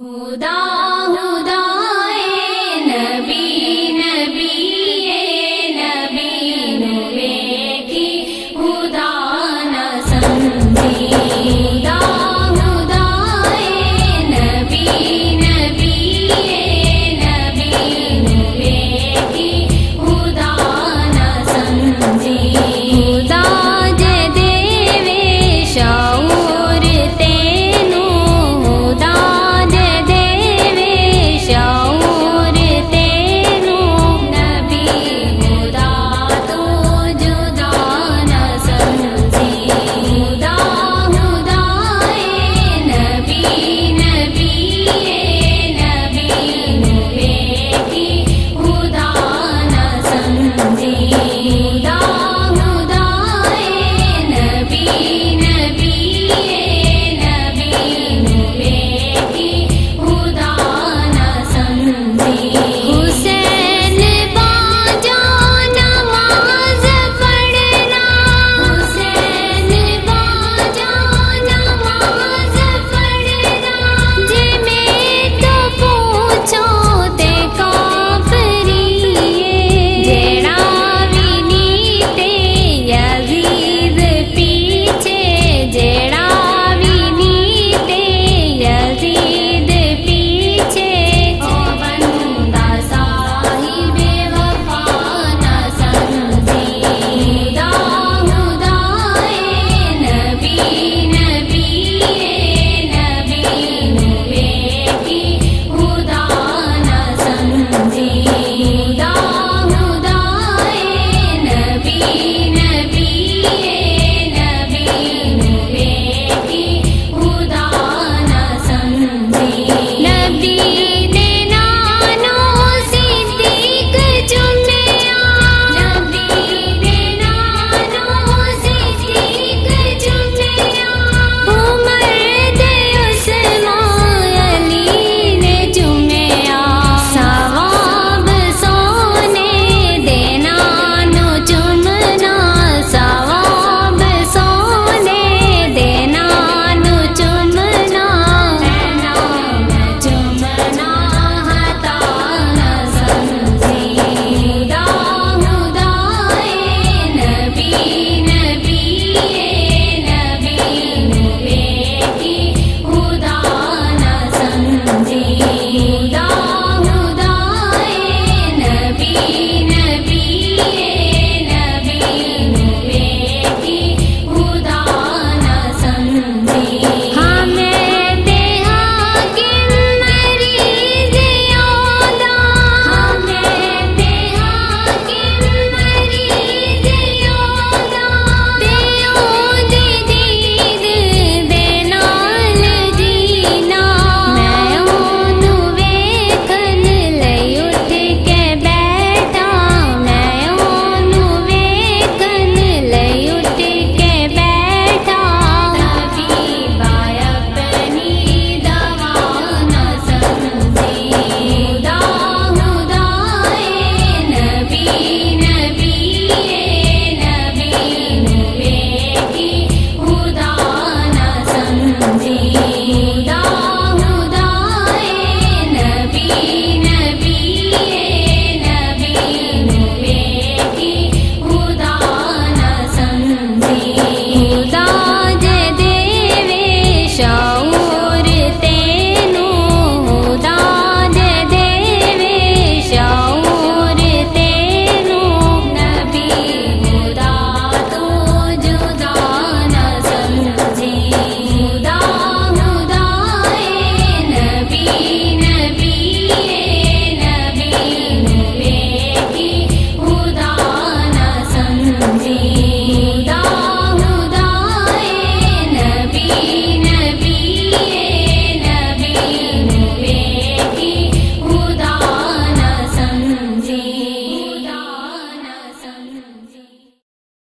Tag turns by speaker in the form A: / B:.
A: हुदा हुदा me.